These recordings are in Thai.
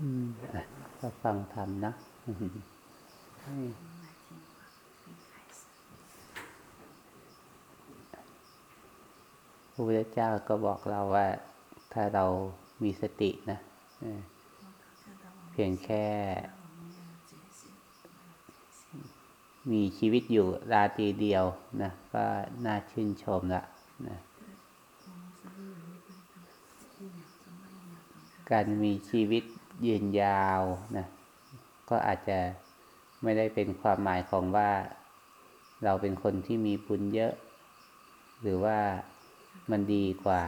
อืมอะก็ฟังธรรมนะพระพุทธเจ้าก็บอกเราว่า ถ้าเรามีสตินะเออเพียงแค่ มีชีวิตอยู่ราตรีเดียวนะก็น่าชื่นชมละนะการมีชีวิต ยืนยาวนะก็อาจจะไม่ได้เป็นความหมายของว่าเราเป็นคนที่มีบุญเยอะ หรือว่ามันดีกว่า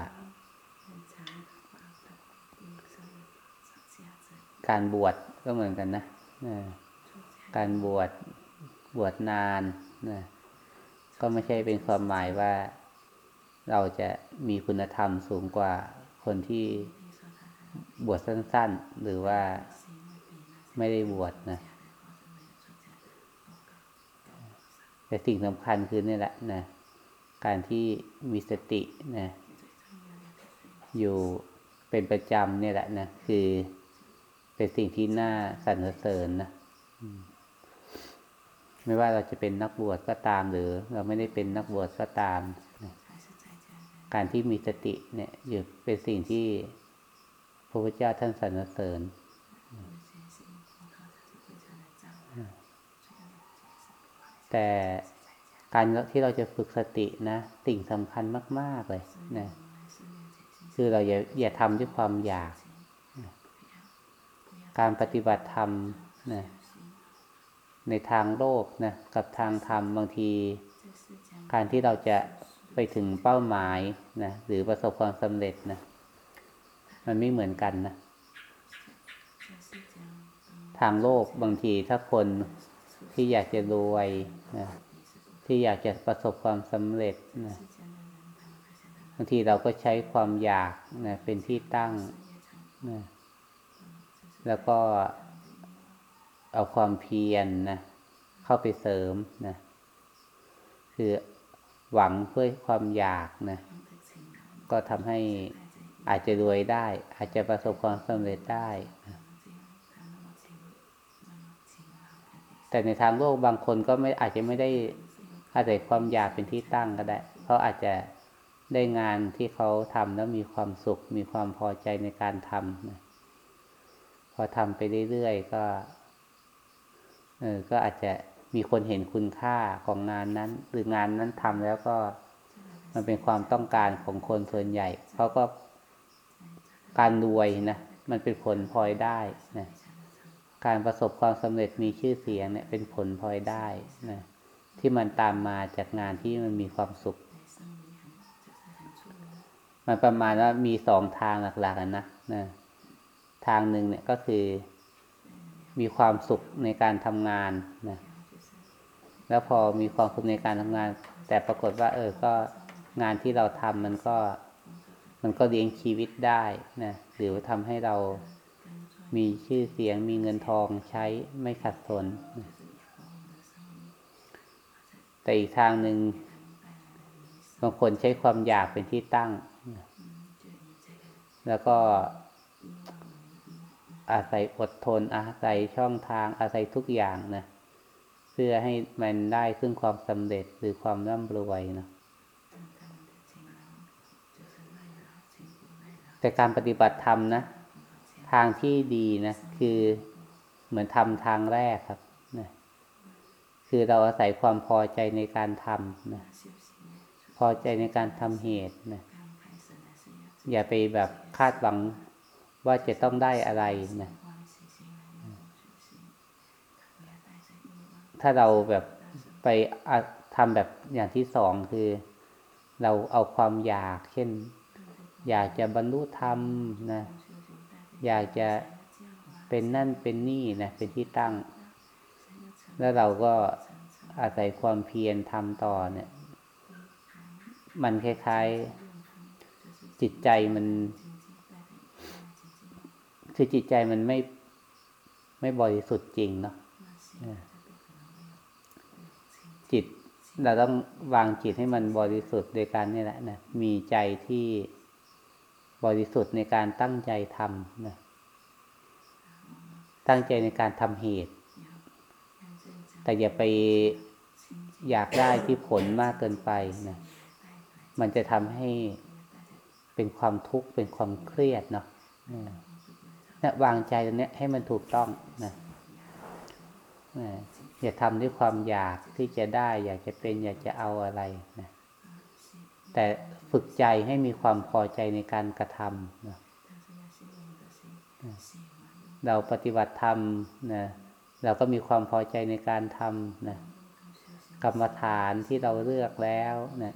การบวชก็เหมือนกันนะนะการบวชบวชนานนะก็ไม่ใช่เป็นความหมายว่าเราจะมีคุณธรรมสูงกว่าคนที่ บวชสั้น ๆ หรือว่าไม่ได้บวชนะ แต่สิ่งสำคัญคือนี่แหละนะ การที่มีสตินะ อยู่เป็นประจำเนี่ยแหละนะ คือเป็นสิ่งที่น่าสรรเสริญนะไม่ว่าเราจะเป็นนักบวชก็ตาม หรือ เราไม่ได้เป็นนักบวชก็ตาม การที่มีสติเนี่ยอยู่เป็นสิ่งที่ พระพุทธเจ้าท่านสรรเสริญแต่การที่เราจะฝึกสตินะ สิ่งสำคัญมาก ๆ เลยนะคือเราอย่าอย่าทำด้วยความอยาก การปฏิบัติธรรมนะในทางโลกนะกับทางธรรมบางที การที่เราจะไปถึงเป้าหมายนะหรือประสบความสำเร็จนะ มันไม่เหมือนกันนะ ทางโลกบางทีถ้าคนที่อยากจะรวยนะที่อยากจะประสบความสำเร็จนะบางทีเราก็ใช้ความอยากนะเป็นที่ตั้งนะแล้วก็เอาความเพียรนนะเข้าไปเสริมนะคือหวังเพื่อความอยากนะก็ทำให้ อาจจะรวยได้ อาจจะประสบความสำเร็จได้ แต่ในทางโลกบางคนก็ไม่อาจจะไม่ได้อาศัยความอยากเป็นที่ตั้งก็ได้เขาอาจจะได้งานที่เขาทำแล้วมีความสุข มีความพอใจในการทำนะพอทำไปเรื่อยๆก็เออก็อาจจะมีคนเห็นคุณค่าของงานนั้น หรืองานนั้นทำแล้วก็มันเป็นความต้องการของคนส่วนใหญ่เขาก็ การรวยนะมันเป็นผลพลอยได้นะการประสบความสำเร็จมีชื่อเสียงเนี่ย เป็นผลพลอยได้นะที่มันตามมาจากงานที่มันมีความสุข มันประมาณว่ามีสองทางหลักๆนะนะทางหนึ่งเนี่ยก็คือมีความสุขในการทำงานนะแล้วพอมีความสุขในการทำงาน แต่ปรากฏว่า เออก็งานที่เราทำมันก็ มันก็เลี้ยงชีวิตได้นะหรือทำให้เรามีชื่อเสียงมีเงินทองใช้ไม่ขัดสน แต่อีกทางหนึ่งบางคนใช้ความอยากเป็นที่ตั้ง แล้วก็อาศัยอดทน อาศัยช่องทางอาศัยทุกอย่างนะเพื่อให้มันได้ขึ้นความสำเร็จหรือความร่ำรวยนะ แต่การปฏิบัติธรรมนะทางที่ดีนะคือเหมือนทำทางแรกครับนะคือเราอาศัยความพอใจในการทำนะพอใจในการทำเหตุนะอย่าไปแบบคาดหวังว่าจะต้องได้อะไรนะถ้าเราแบบไปทำแบบอย่างที่สองคือ เราเอาความอยากเช่น อยากจะบรรลุธรรมนะ อยากจะเป็นนั่นเป็นนี่นะเป็นที่ตั้ง แล้วเราก็อาศัยความเพียรทำต่อเนี่ย มันคล้ายๆจิตใจมัน คือจิตใจมันไม่ไม่บริสุทธิ์จริงเนาะจิตเราต้องวางจิตให้มันบริสุทธิ์โดยการนี่แหละนะมีใจที่ บริสุทธิ์ในการตั้งใจทำนะตั้งใจในการทำเหตุ แต่อย่าไปอยากได้ที่ผลมากเกินไปนะมันจะทำให้เป็นความทุกข์เป็นความเครียดเนาะนะวางใจตรงนี้ให้มันถูกต้องนะอย่าทำด้วยความอยากที่จะได้ อยากจะเป็น อยากจะเอาอะไรนะแต่ ฝึกใจให้มีความพอใจในการกระทำนะเราปฏิบัติธรรมนะเราก็มีความพอใจในการทำนะกรรมฐานที่เราเลือกแล้วนะ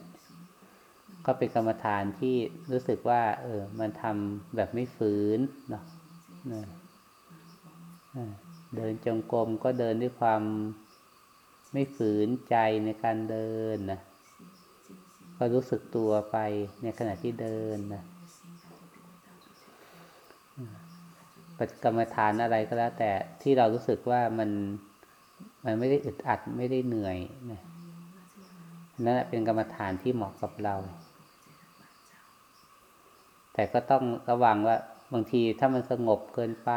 ก็เป็นกรรมฐานที่รู้สึกว่า เออ มันทำแบบไม่ฝืนเนาะเดินจงกรมก็เดินด้วยความไม่ฝืนใจในการเดินนะ ก็รู้สึกตัวไปในขณะที่เดินนะปฏิกรรมฐานอะไรก็แล้ว แต่ที่เรารู้สึกว่ามันมันไม่ได้อึดอัดไม่ได้เหนื่อยนะนั่นเป็นกรรมฐานที่เหมาะกับเรา แต่ก็ต้องระวังว่าบางทีถ้ามันสงบเกินไป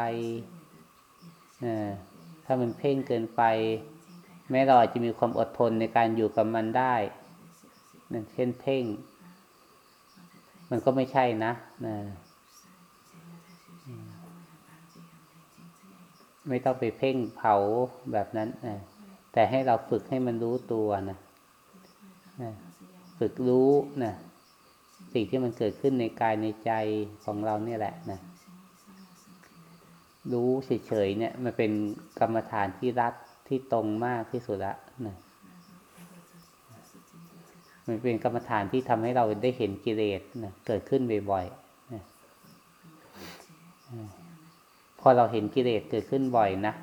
ถ้ามันเพ่งเกินไป แม้เราอาจจะมีความอดทนในการอยู่กับมันได้ นั่นเช่นเพ่ง มันก็ไม่ใช่นะนะไม่ต้องไปเพ่งเผาแบบนั้นนะแต่ให้เราฝึกให้มันรู้ตัวนะนะฝึกรู้นะสิ่งที่มันเกิดขึ้นในกายในใจของเราเนี่ยแหละนะรู้เฉยๆเนี่ย มันเป็นกรรมฐานที่รัดที่ตรงมากที่สุดละนะ มันเป็นกรรมฐานที่ทำให้เราได้เห็นกิเลสนะเกิดขึ้นบ่อยๆนะพอเราเห็นกิเลสเกิดขึ้นบ่อยนะ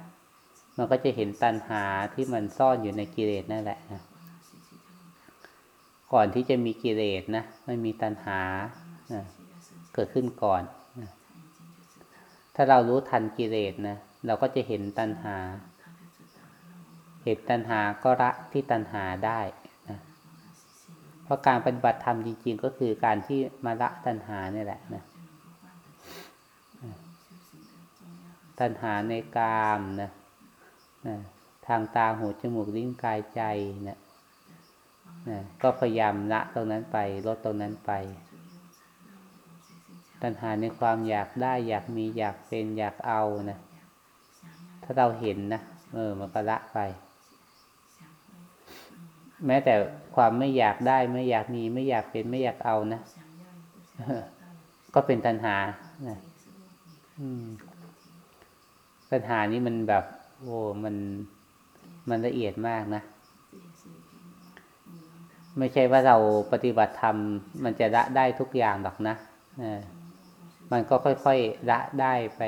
มันก็จะเห็นตัณหาที่มันซ่อนอยู่ในกิเลสนั่นแหละนะก่อนที่จะมีกิเลสนะมันมีตัณหานะเกิดขึ้นก่อนนะถ้าเรารู้ทันกิเลสนะเราก็จะเห็นตัณหา เห็นตัณหาก็ละที่ตัณหาได้นะ เพราะการปฏิบัติธรรมจริง ๆ ก็คือการที่มาละตัณหาเนี่ยแหละนะตัณหาในกามนะนะทางตาหูจมูกลิ้นกายใจนะนะก็พยายามละตรงนั้นไปลดตรงนั้นไป ตัณหาในความอยากได้อยากมีอยากเป็นอยากเอานะถ้าเราเห็นนะเออมันก็ละไป แม้แต่ความไม่อยากได้ไม่อยากมีไม่อยากเป็นไม่อยากเอานะก็เป็นตัณหานะปัญหานี้มันแบบ โอ้มันมันละเอียดมากนะ ไม่ใช่ว่าเราปฏิบัติธรรม มันจะละได้ทุกอย่างหรอกนะมันก็ค่อยๆละได้ไป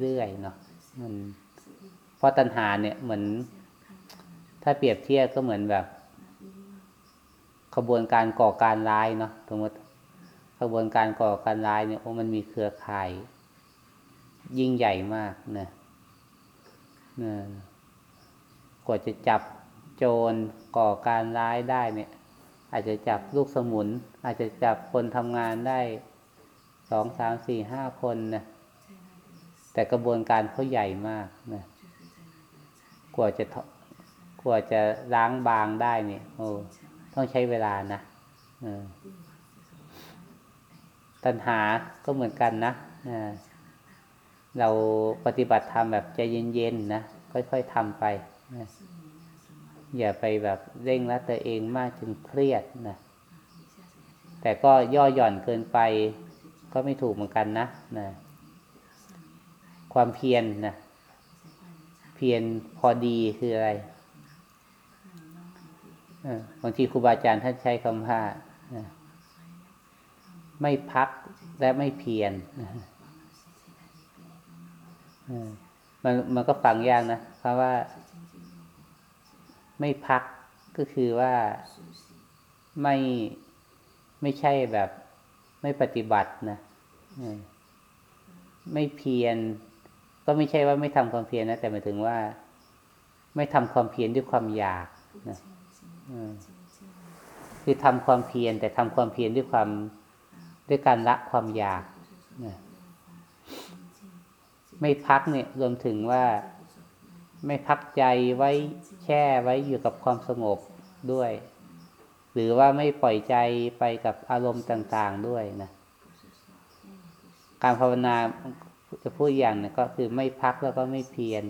เรื่อยๆเนาะมันเพราะตัณหาเนี่ยเหมือน ถ้าเปรียบเทียบก็เหมือนแบบ ขบวนการก่อการร้ายเนาะสมมติขบวนการก่อการร้ายเนี่ยโอ้มันมีเครือข่าย ยิ่งใหญ่มากนะกว่าจะจับโจรก่อการร้ายได้เนี่ย อาจจะจับลูกสมุน อาจจะจับคนทำงานได้สองสามสี่ห้าคนนะแต่กระบวนการเขาใหญ่มากนะกว่าจะกว่าจะล้างบางได้เนี่ย โอ้ ต้องใช้เวลานะตัณหาก็เหมือนกันนะเราปฏิบัติธรรมแบบใจเย็นๆนะค่อยๆทำไปนะอย่าไปแบบเร่งรัดตัวเองมากจนเครียดนะแต่ก็ย่อหย่อนเกินไป ก็ไม่ถูกเหมือนกันนะนะ ความเพียรนนะเพียรพอดีคืออะไร บางทีครูบาอาจารย์ท่านใช้คำว่าไม่พักและไม่เพียรมันมันก็ฟังยากนะ เพราะว่า ไม่พักก็คือว่าไม่ไม่ใช่แบบไม่ปฏิบัตินะไม่เพียรก็ไม่ใช่ว่าไม่ทำความเพียรนะ แต่หมายถึงว่า ไม่ทำความเพียรด้วยความอยากนะ คือทำความเพียรแต่ทำความเพียรด้วยความด้วยการละความอยากนะไม่พักเนี่ยรวมถึงว่าไม่พักใจไว้แช่ไว้อยู่กับความสงบด้วย หรือว่าไม่ปล่อยใจไปกับอารมณ์ต่างๆด้วยนะการภาวนาจะพูดอย่างนึงก็คือไม่พักแล้วก็ไม่เพียร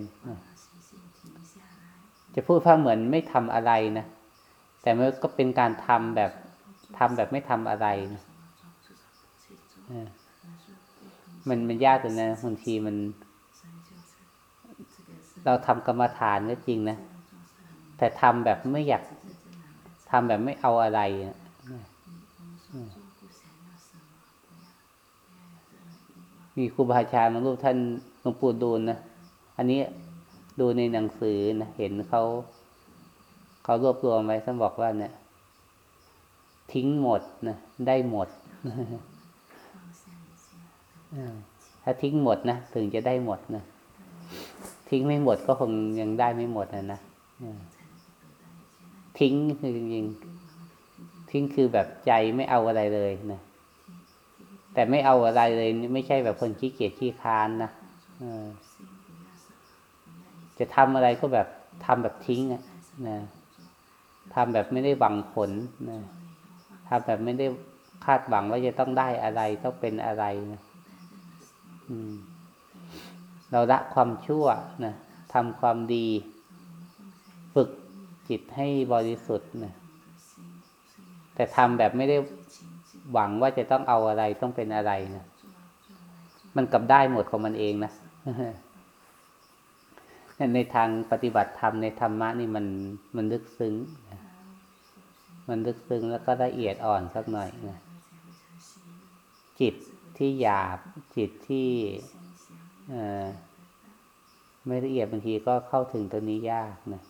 จะพูดว่าเหมือนไม่ทำอะไรนะ แต่มันก็เป็นการทำแบบทำแบบไม่ทำอะไรนะมันมันยากแต่นะบางทีมัน เราทำกรรมฐานก็จริงนะ แต่ทำแบบไม่อยากทำแบบไม่เอาอะไรนะมีครูบาอาจารย์บางรูปท่านหลวงปู่ดูลนะ อันนี้ดูในหนังสือนะ เห็นเขา เขารวบรวมไว้ท่านบอกว่าเนี่ย ทิ้งหมดนะได้หมดถ้าทิ้งหมดนะถึงจะได้หมดนะทิ้งไม่หมดก็คงยังได้ไม่หมดนะนะทิ้งคือจริงทิ้งคือแบบใจไม่เอาอะไรเลยนะแต่ไม่เอาอะไรเลย ไม่ใช่แบบคนขี้เกียจขี้ค้านนะจะทำอะไรก็แบบทำแบบทิ้งอะนะ ทำแบบไม่ได้หวังผลนะทำแบบไม่ได้คาดหวังว่าจะต้องได้อะไรต้องเป็นอะไรนะเราละความชั่วนะทำความดี ฝึกจิตให้บริสุทธิ์นะแต่ทำแบบไม่ได้หวังว่าจะต้องเอาอะไรต้องเป็นอะไรนะมันกลับได้หมดของมันเองนะในทางปฏิบัติธรรมในธรรมะนี่มันมันลึกซึ้ง มันลึกซึ้งแล้วก็ละเอียดอ่อนสักหน่อยนะจิตที่หยาบจิตที่ไม่ละเอียดบางทีก็เข้าถึงตัวนี้ยากนะ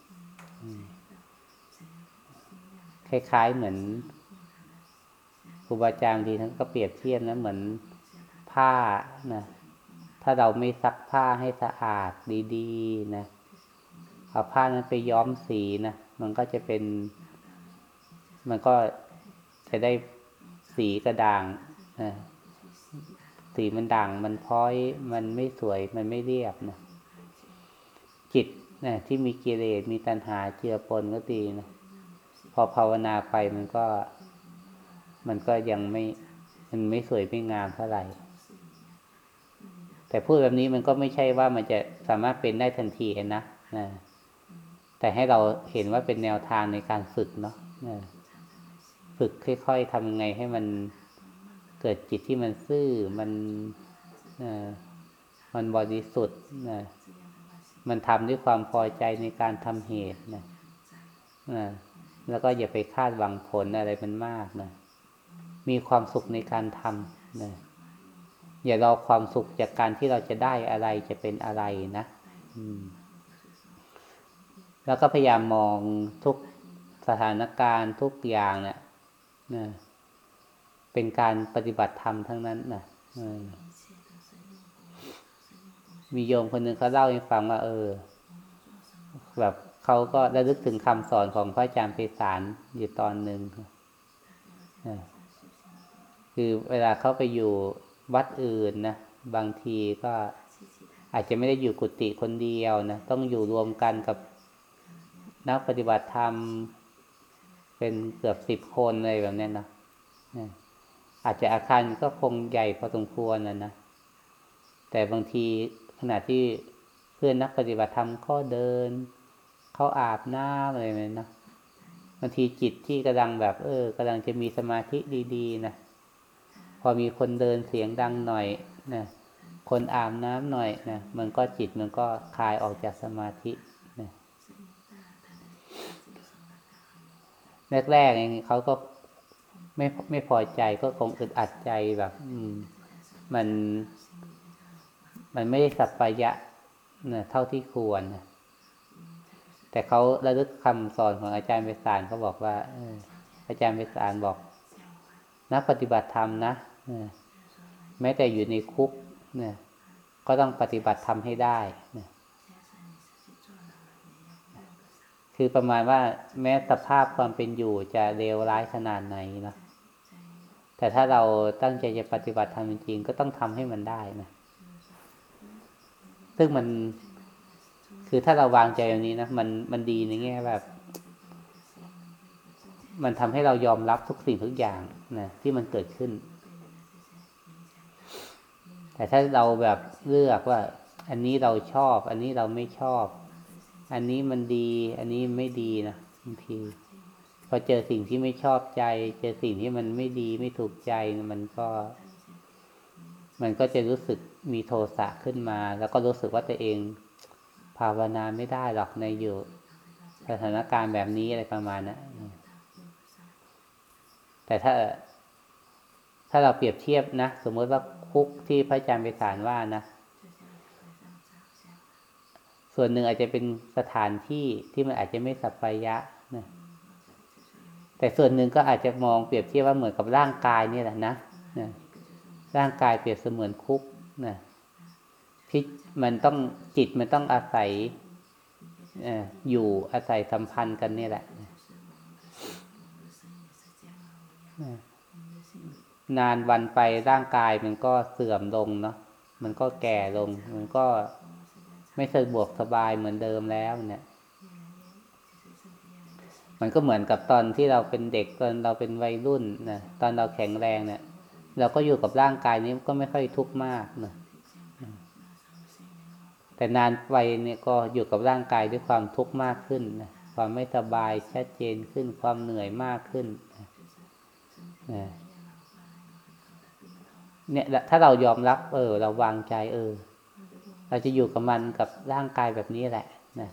คล้ายๆเหมือนครูบาอาจารย์ดีท่านก็เปรียบเทียบนะเหมือนผ้านะถ้าเราไม่ซักผ้าให้สะอาดดีๆนะเอาผ้านั้นไปย้อมสีนะมันก็จะเป็น มันก็จะได้สีกระด่างนะสีมันด่างมันพ้อย มันไม่สวยมันไม่เรียบนะจิตนะที่มีกิเลสมีตัณหาเจือปนก็ดีนะพอภาวนาไปมันก็ มันก็ยังไม่ มันไม่สวยไม่งามเท่าไหร่ แต่พูดแบบนี้มันก็ไม่ใช่ว่ามันจะสามารถเป็นได้ทันทีนะนะแต่ให้เราเห็นว่าเป็นแนวทางในการฝึกเนาะนะ ฝึกค่อยๆทำยังไงให้มันเกิดจิตที่มันซื่อมันมันบริสุทธิ์นะมันทำด้วยความพอใจในการทำเหตุนะนะแล้วก็อย่าไปคาดหวังผลอะไรมันมากนะมีความสุขในการทำนะอย่ารอความสุขจากการที่เราจะได้อะไรจะเป็นอะไรนะแล้วก็พยายามมองทุกสถานการณ์ทุกอย่างเนะี่ย นะเป็นการปฏิบัติธรรมทั้งนั้นนะมีโยมคนหนึ่งเขาเล่าให้ฟังว่า เออ แบบเขาก็ได้ลึกถึงคำสอนของพระอาจารย์เพศารอยู่ตอนหนึ่งคือเวลาเขาไปอยู่วัดอื่นนะบางทีก็อาจจะไม่ได้อยู่กุฏิคนเดียวนะต้องอยู่รวมกันกับนักปฏิบัติธรรม เป็นเกือบสิบคนเลยแบบนี้นะอาจจะอาคารก็คงใหญ่พอสมควรนะนะ แต่บางทีขณะที่เพื่อนนักปฏิบัติธรรมก็เดิน เขาอาบน้ำอะไรแบบนะบางทีจิตที่กำลังแบบ เออกำลังจะมีสมาธิดีๆนะพอมีคนเดินเสียงดังหน่อยนะคนอาบน้ำหน่อยนะมันก็จิตมันก็คลายออกจากสมาธินะ แรกๆเองเขาก็ไม่ไม่พอใจก็คงอึดอัดใจแบบ อืม มัน มันไม่ได้สัพพยะนะเท่าที่ควรแต่เขาระลึกคำสอนของอาจารย์เวสานเขาบอกว่าอาจารย์เวสานบอกนักปฏิบัติธรรมนะแม้แต่อยู่ในคุกเนี่ย ก็ต้องปฏิบัติทำให้ได้นะ คือประมาณว่าแม้สภาพความเป็นอยู่จะเลวร้ายขนาดไหนนะแต่ถ้าเราตั้งใจจะปฏิบัติทำจริงๆก็ต้องทำให้มันได้นะ ซึ่งมัน คือถ้าเราวางใจแบบนี้นะมันมันดีในแง่แบบ มันทำให้เรายอมรับทุกสิ่งทุกอย่างนะที่มันเกิดขึ้น แต่ถ้าเราแบบเลือกว่า อันนี้เราชอบ อันนี้เราไม่ชอบ อันนี้มันดี อันนี้ไม่ดีนะบางทีพอเจอสิ่งที่ไม่ชอบใจ เจอสิ่งที่มันไม่ดีไม่ถูกใจมันก็ มันก็จะรู้สึกมีโทสะขึ้นมา แล้วก็รู้สึกว่าตัวเอง ภาวนาไม่ได้หรอกในอยู่ สถานการณ์แบบนี้อะไรประมาณนะั้นแต่ถ้า ถ้าเราเปรียบเทียบนะ สมมติว่าคุกที่พระอาจารย์ไปสารว่านะ ส่วนหนึ่งอาจจะเป็นสถานที่ที่มันอาจจะไม่สัพพยะนะแต่ส่วนหนึ่งก็อาจจะมองเปรียบเทียบว่าเหมือนกับร่างกายนี่แหละนะนะร่างกายเปรียบเสมือนคุกนะที่มันต้องจิตมันต้องอาศัยอยู่อาศัยสัมพันธ์กันนี่แหละ นานวันไปร่างกายมันก็เสื่อมลงเนาะมันก็แก่ลง มันก็ ไม่สะดวกสบายเหมือนเดิมแล้วเนี่ย มันก็เหมือนกับตอนที่เราเป็นเด็กตอนเราเป็นวัยรุ่นนะตอนเราแข็งแรงเนี่ย เราก็อยู่กับร่างกายนี้ก็ไม่ค่อยทุกข์มากนะแต่นานไปเนี่ยก็อยู่กับร่างกายด้วยความทุกข์มากขึ้นนะความไม่สบายชัดเจนขึ้นความเหนื่อยมากขึ้นนะเนี่ยถ้าเรายอมรับ เออ เราวางใจเออ เราจะอยู่กับมันกับร่างกายแบบนี้แหละนะ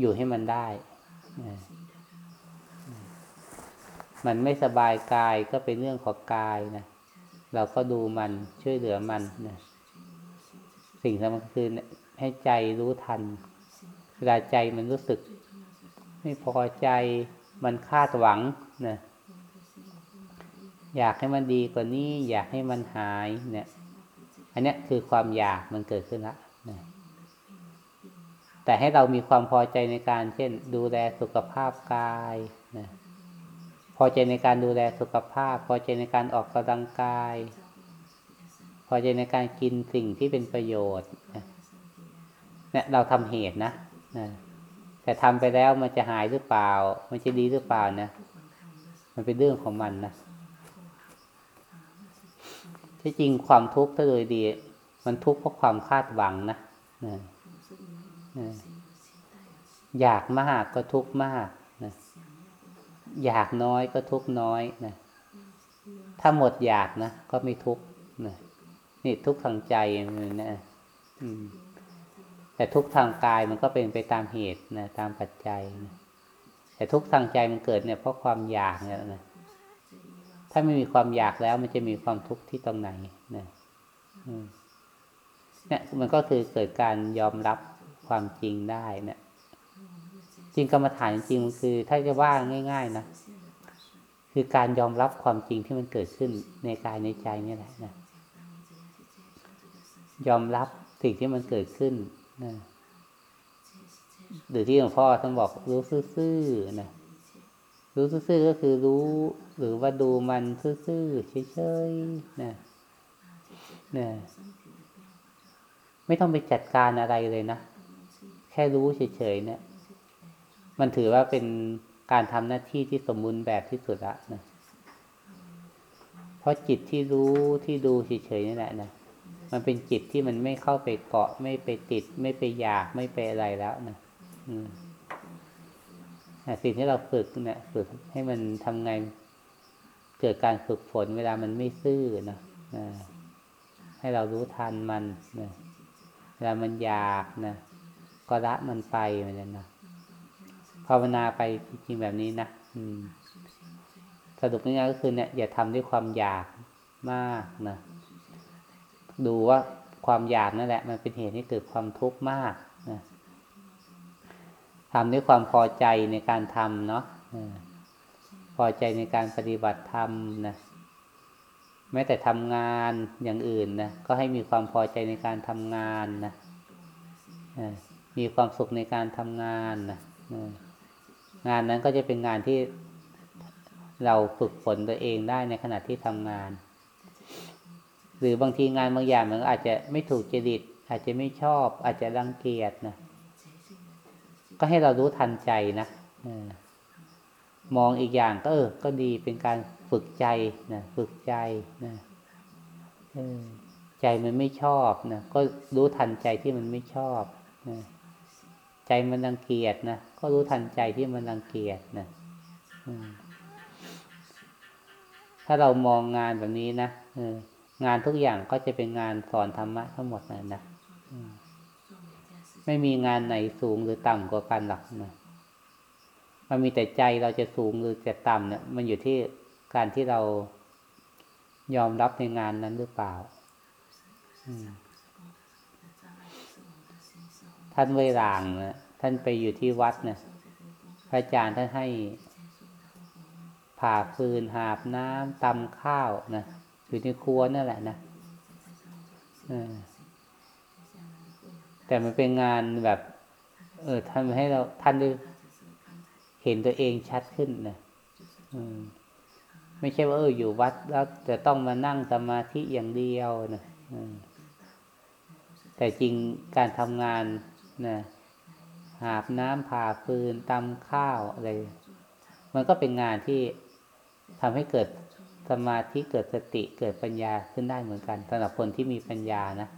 อยู่ให้มันได้นะมันไม่สบายกายก็เป็นเรื่องของกายนะเราก็ดูมันช่วยเหลือมันนะสิ่งสำคัญคือให้ใจรู้ทัน เวลาใจมันรู้สึก ไม่พอใจมันคาดหวังนะอยากให้มันดีกว่านี้ อยากให้มันหายเนี่ย อันนี้คือความอยากมันเกิดขึ้นละแต่ให้เรามีความพอใจในการ เช่น ดูแลสุขภาพกายนะพอใจในการดูแลสุขภาพ พอใจในการออกกำลังกาย พอใจในการกินสิ่งที่เป็นประโยชน์เนี่ยเราทำเหตุนะนะแต่ทำไปแล้วมันจะหายหรือเปล่า มันจะดีหรือเปล่านะ มันเป็นเรื่องของมันนะ ที่จริงความทุกข์ถ้าโดยดี มันทุกข์เพราะความคาดหวังนะนะอยากมากก็ทุกข์มากนะอยากน้อยก็ทุกข์น้อยนะถ้าหมดอยากนะก็ไม่ทุกข์นะนี่ทุกข์ทางใจมันนะแต่ทุกข์ทางกายมันก็เป็นไปตามเหตุนะตามปัจจัยนะแต่ทุกข์ทางใจมันเกิดเนี่ยเพราะความอยากเนี่ยนะ ถ้าไม่มีความอยากแล้ว มันจะมีความทุกข์ที่ตรงไหนนะเนี่ยมันก็คือเกิดการยอมรับความจริงได้เนะจริงกรรมฐานจริงมันคือ ถ้าจะว่าง่าย ๆ นะคือการยอมรับความจริงที่มันเกิดขึ้นในกายในใจนี่แหละนะยอมรับสิ่งที่มันเกิดขึ้นนะหรือที่หลวงพ่อท่านบอกรู้ซื่อๆนะรู้ซื่อๆก็คือรู้ หรือว่าดูมันซื่อๆเฉยๆนะนะไม่ต้องไปจัดการอะไรเลยนะ แค่รู้เฉยๆเนี่ย มันถือว่าเป็นการทำหน้าที่ที่สมบูรณ์แบบที่สุดละนะเพราะจิตที่รู้ที่ดูเฉยๆนี่แหละนะมันเป็นจิตที่มันไม่เข้าไปเกาะ ไม่ไปติด ไม่ไปอยากไม่ไปอะไรแล้วนะอืมสิ่งที่เราฝึกเนี่ยฝึกให้มันทำไง เกิดการฝึกฝนเวลามันไม่ซื่อนะให้เรารู้ทันมันนะเวลามันอยากนะก็ละมันไปเหมือนกันนะภาวนาไปจริงแบบนี้นะสรุปง่ายๆก็คือเนี่ยอย่าทำด้วยความอยากมากนะดูว่าความอยากนั่นแหละ มันเป็นเหตุให้เกิดความทุกข์มากนะทำด้วยความพอใจในการทำเนาะ พอใจในการปฏิบัติธรรมนะแม้แต่ทำงานอย่างอื่นนะก็ให้มีความพอใจในการทำงานนะมีความสุขในการทำงานนะงานนั้นก็จะเป็นงานที่เราฝึกฝนตัวเองได้ในขณะที่ทำงาน หรือบางทีงานบางอย่างมันอาจจะไม่ถูกจริต อาจจะไม่ชอบ อาจจะรังเกียจนะก็ให้เรารู้ทันใจนะ มองอีกอย่างก็เออ ก็ดีเป็นการฝึกใจนะฝึกใจนะใจมันไม่ชอบนะก็รู้ทันใจที่มันไม่ชอบนะใจมันรังเกียจนะก็รู้ทันใจที่มันรังเกียจนะถ้าเรามองงานแบบนี้นะงานทุกอย่างก็จะเป็นงานสอนธรรมะทั้งหมดนะนะไม่มีงานไหนสูงหรือต่ำกว่ากันหรอกนะ มันมีแต่ใจเราจะสูงหรือจะต่ำเนี่ย มันอยู่ที่การที่เรายอมรับในงานนั้นหรือเปล่า ท่านเวรางนะท่านไปอยู่ที่วัดนะพระอาจารย์ท่านให้ผ่าฟืนหาบน้ำตำข้าวนะอยู่ในครัวนั่นแหละนะแต่มันเป็นงานแบบ เออทำให้เราท่านได้ เห็นตัวเองชัดขึ้นนะไม่ใช่ว่าเอออยู่วัดแล้วจะต้องมานั่งสมาธิอย่างเดียวนะแต่จริงการทำงานนะหาบน้ำผ่าฟืนตำข้าวอะไร มันก็เป็นงานที่ทำให้เกิดสมาธิเกิดสติเกิดปัญญาขึ้นได้เหมือนกันสำหรับคนที่มีปัญญานะ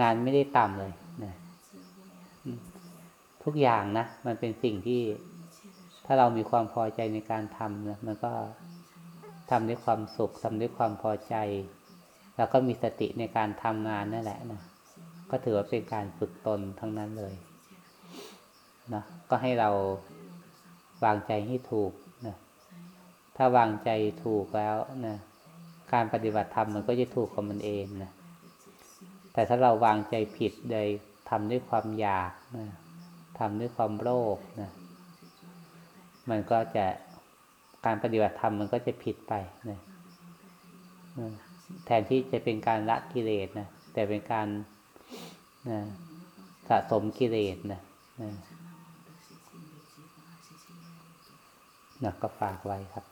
งานไม่ได้ต่ำเลย ทุกอย่างนะ มันเป็นสิ่งที่ ถ้าเรามีความพอใจในการทำนะมันก็ทำด้วยความสุขทำด้วยความพอใจ แล้วก็มีสติในการทำงานนั่นแหละนะก็ถือว่าเป็นการฝึกตนทั้งนั้นเลยนะก็ให้เราวางใจให้ถูกนะถ้าวางใจถูกแล้วนะการปฏิบัติธรรมมันก็จะถูกกับมันเองนะแต่ถ้าเราวางใจผิดโดยทำด้วยความอยากนะ ทำด้วยความโลภนะ มันก็จะการปฏิบัติธรรมมันก็จะผิดไปนะแทนที่จะเป็นการละกิเลสนะแต่เป็นการนะสะสมกิเลสนะนะนะก็ฝากไว้ครับ